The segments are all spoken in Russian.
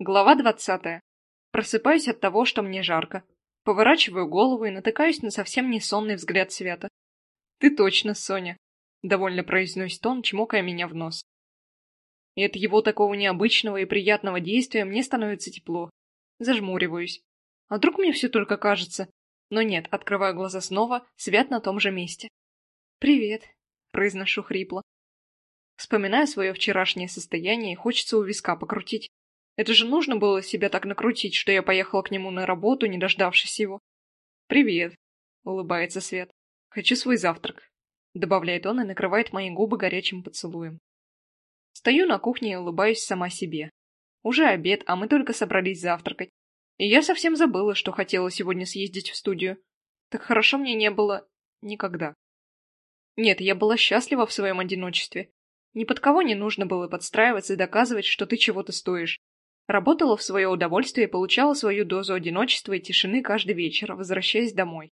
Глава двадцатая. Просыпаюсь от того, что мне жарко. Поворачиваю голову и натыкаюсь на совсем не сонный взгляд Света. «Ты точно, Соня», — довольно произносит он, чмокая меня в нос. И от его такого необычного и приятного действия мне становится тепло. Зажмуриваюсь. А вдруг мне все только кажется? Но нет, открываю глаза снова, Свят на том же месте. «Привет», — произношу хрипло. Вспоминаю свое вчерашнее состояние и хочется у виска покрутить. Это же нужно было себя так накрутить, что я поехала к нему на работу, не дождавшись его. «Привет», — улыбается Свет. «Хочу свой завтрак», — добавляет он и накрывает мои губы горячим поцелуем. Стою на кухне и улыбаюсь сама себе. Уже обед, а мы только собрались завтракать. И я совсем забыла, что хотела сегодня съездить в студию. Так хорошо мне не было никогда. Нет, я была счастлива в своем одиночестве. Ни под кого не нужно было подстраиваться и доказывать, что ты чего-то стоишь. Работала в свое удовольствие и получала свою дозу одиночества и тишины каждый вечер, возвращаясь домой.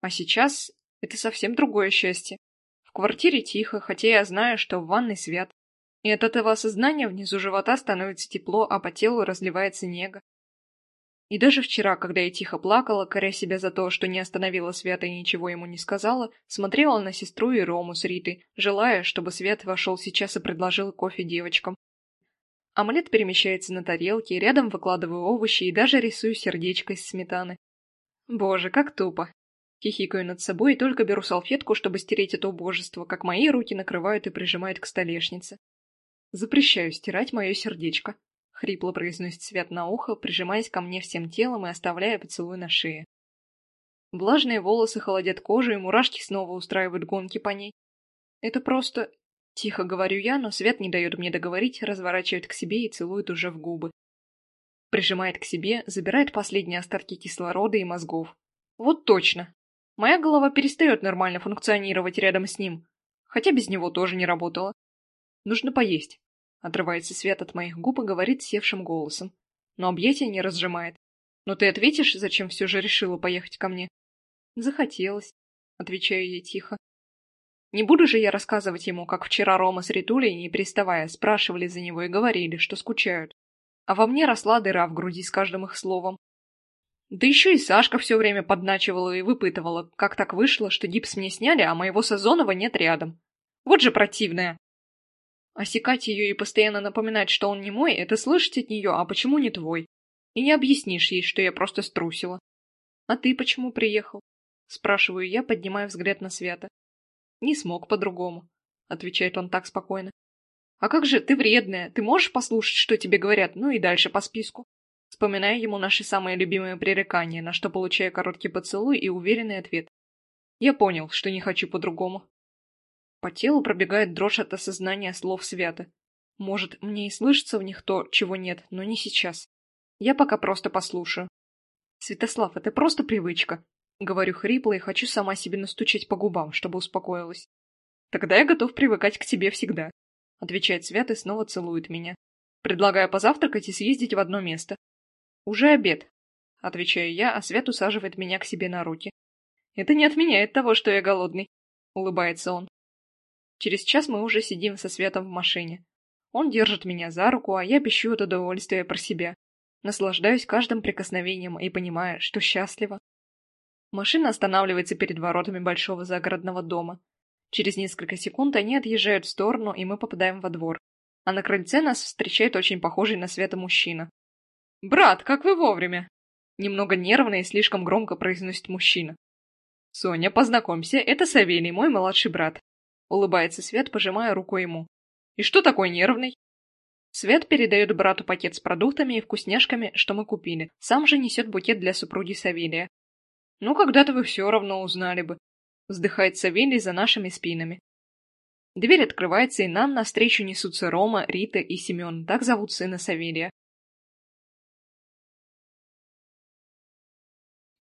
А сейчас это совсем другое счастье. В квартире тихо, хотя я знаю, что в ванной свят. И от этого осознания внизу живота становится тепло, а по телу разливается нега. И даже вчера, когда я тихо плакала, коря себя за то, что не остановила Свята и ничего ему не сказала, смотрела на сестру и Рому с Ритой, желая, чтобы Свят вошел сейчас и предложил кофе девочкам. Омлет перемещается на тарелке, рядом выкладываю овощи и даже рисую сердечко из сметаны. Боже, как тупо. Хихикаю над собой и только беру салфетку, чтобы стереть это убожество, как мои руки накрывают и прижимают к столешнице. Запрещаю стирать мое сердечко. Хрипло произносит Свят на ухо, прижимаясь ко мне всем телом и оставляя поцелуй на шее. Влажные волосы холодят кожу, и мурашки снова устраивают гонки по ней. Это просто Тихо говорю я, но Свет не дает мне договорить, разворачивает к себе и целует уже в губы. Прижимает к себе, забирает последние остатки кислорода и мозгов. Вот точно. Моя голова перестает нормально функционировать рядом с ним. Хотя без него тоже не работала. Нужно поесть. Отрывается Свет от моих губ и говорит севшим голосом. Но объятия не разжимает. Но ты ответишь, зачем все же решила поехать ко мне? Захотелось. Отвечаю ей тихо. Не буду же я рассказывать ему, как вчера Рома с Ритулей, не приставая, спрашивали за него и говорили, что скучают. А во мне росла дыра в груди с каждым их словом. Да еще и Сашка все время подначивала и выпытывала, как так вышло, что гипс мне сняли, а моего Сазонова нет рядом. Вот же противная. Осекать ее и постоянно напоминать, что он не мой, это слышать от нее, а почему не твой? И не объяснишь ей, что я просто струсила. А ты почему приехал? Спрашиваю я, поднимая взгляд на Свята. Не смог по-другому, отвечает он так спокойно. А как же, ты вредная, ты можешь послушать, что тебе говорят, ну и дальше по списку. Вспоминаю ему наши самые любимые пререкания, на что получаю короткий поцелуй и уверенный ответ. Я понял, что не хочу по-другому. По телу пробегает дрожь от осознания слов Свята. Может, мне и слышится в них то, чего нет, но не сейчас. Я пока просто послушаю. Святослав, это просто привычка. Говорю хрипло и хочу сама себе настучать по губам, чтобы успокоилась. «Тогда я готов привыкать к тебе всегда», — отвечает Свят и снова целует меня. Предлагаю позавтракать и съездить в одно место. «Уже обед», — отвечаю я, а Свят усаживает меня к себе на руки. «Это не отменяет того, что я голодный», — улыбается он. Через час мы уже сидим со Светом в машине. Он держит меня за руку, а я пищу от удовольствия про себя. Наслаждаюсь каждым прикосновением и понимаю, что счастлива. Машина останавливается перед воротами большого загородного дома. Через несколько секунд они отъезжают в сторону, и мы попадаем во двор. А на крыльце нас встречает очень похожий на Света мужчина. «Брат, как вы вовремя!» Немного нервно и слишком громко произносит мужчина. «Соня, познакомься, это Савелий, мой младший брат». Улыбается Свет, пожимая руку ему. «И что такой нервный?» Свет передает брату пакет с продуктами и вкусняшками, что мы купили. Сам же несет букет для супруги Савелия. Ну, когда-то вы все равно узнали бы. Вздыхает Савелий за нашими спинами. Дверь открывается, и нам навстречу несутся Рома, Рита и Семен, так зовут сына Савелия.